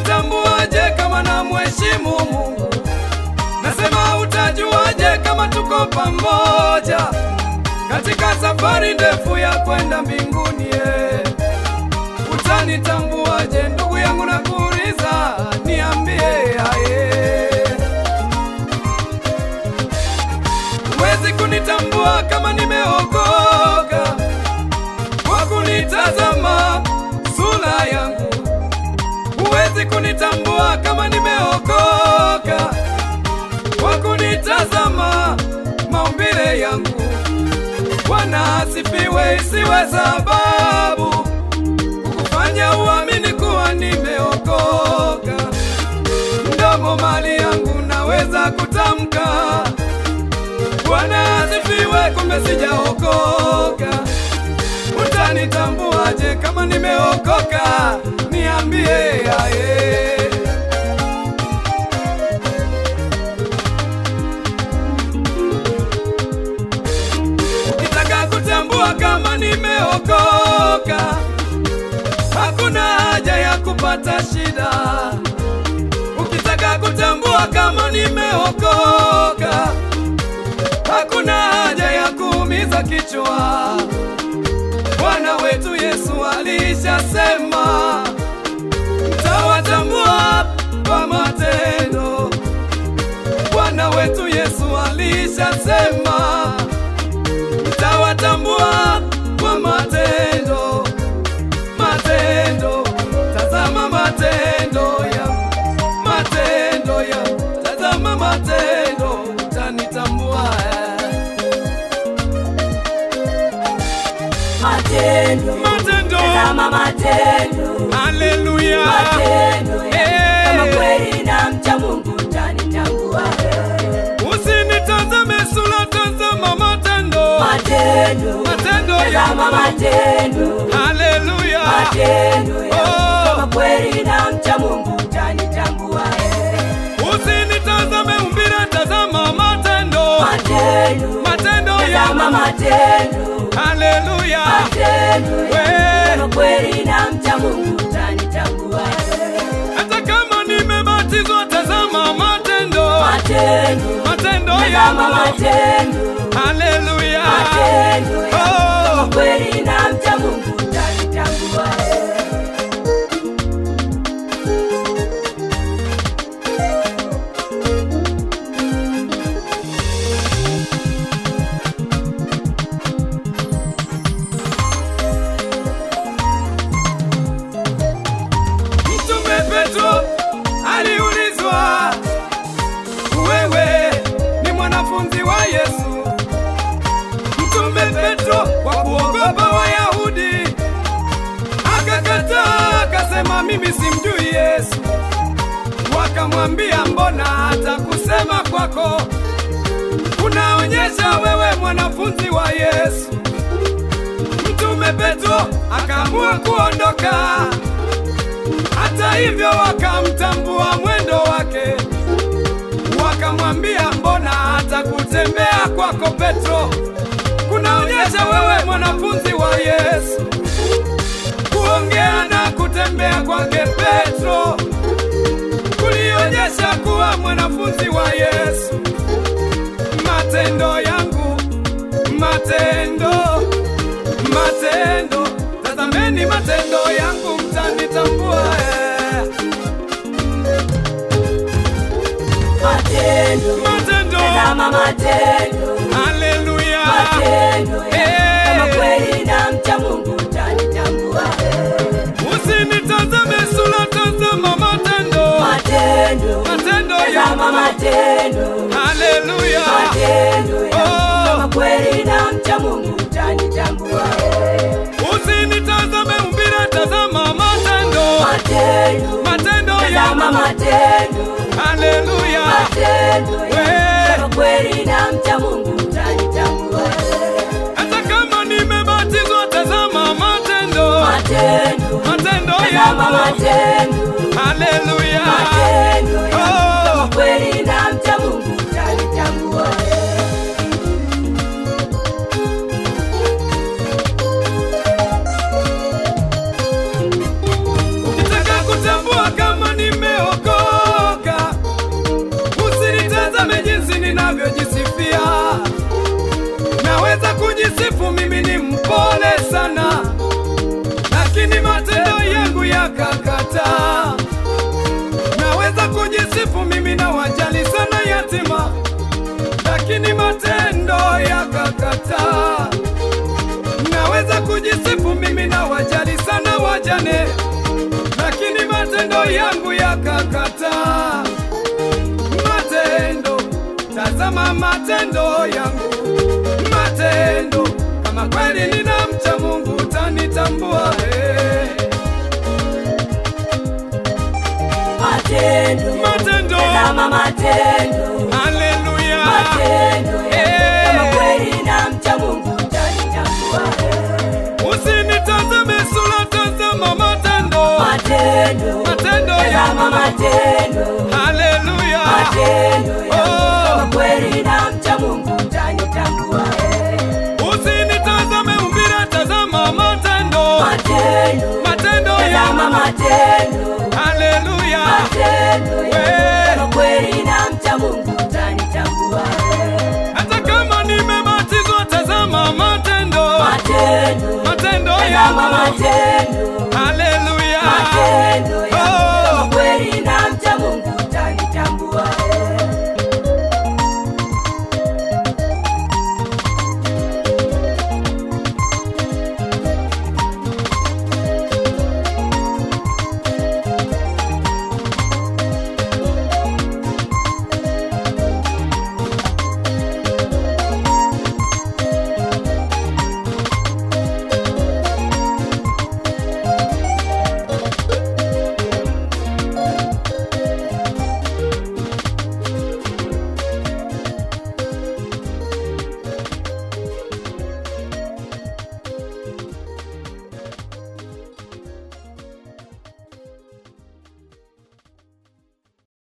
utajuaje kama na mheshimu Mungu? Nasema utajuaje kama tuko pamoja katika safari ndefu ya kwenda mbinguni? Eh, utanitambuaje ndugu? Huwezi kunitambua kama nimeokoka kwa kunitazama maumbile yangu. Bwana asifiwe, isiwe sababu kukufanya uamini kuwa nimeokoka. Mdomo mali yangu naweza kutamka Bwana asifiwe, kumbe sijaokoka. Utanitambuaje kupata shida. Ukitaka kutambua kama nimeokoka, hakuna haja ya kuumiza kichwa. Bwana wetu Yesu alishasema, Matendo, matendo. tazama matendo, Haleluya, matendo ya kama kweli na mcha Mungu utanitambua. usinitazame sura, tazama matendo. Matendo, Matendo tazama matendo, Haleluya, matendo Oh. kama kweli na mcha Mungu utanitambua. usinitazame umbile, tazama matendo. Matendo, Matendo ya matendo, Haleluya, matendo kweli na mcha Mungu utanitambua. hata kama nimebatizwa, tazama matendo. Matendo, Matendo ya matendo, Haleluya, matendo ni mwanafunzi wa Yesu? Mtume Petro kwa kuogopa Wayahudi akakataa, akasema mimi simjui Yesu. Wakamwambia, mbona hata kusema kwako unaonyesha wewe mwanafunzi wa Yesu? Mtume Petro akaamua kuondoka. Hata hivyo wakamtambua mwendo mwanafunzi wa Yesu. Kuongea na kutembea kwake Petro kulionyesha kuwa mwanafunzi wa Yesu. Matendo yangu, matendo, matendo, tazameni matendo yangu, mtanitambua eh. Matendo, Matendo, tazama matendo, matendo, haleluya, matendo ya. Oh. kweli na mcha Mungu utanitambua. usinitazame umbile, tazama matendo, Matendo, matendo yangu, matendo, haleluya, matendo ya. Kweli na mcha Mungu yakakataa. Naweza kujisifu mimi na wajali sana yatima, lakini matendo yakakataa. Naweza kujisifu mimi na wajali sana wajane, lakini matendo yangu yakakataa. Matendo, tazama matendo yangu, matendo Tazama matendo. Haleluya, Matendo. Eh. Kama kweli namcha Mungu utanitambua. usinitazame sura, tazama matendo, Matendo. matendo Tazama yangu. matendo. Haleluya, Matendo. Oh. Kama kweli namcha Mungu utanitambua. usinitazame umbira tazama matendo, Matendo. matendo Tazama yangu. matendo. Haleluya, Matendo We. matendo yako haleluya oh. kweli na mcha Mungu tanitambua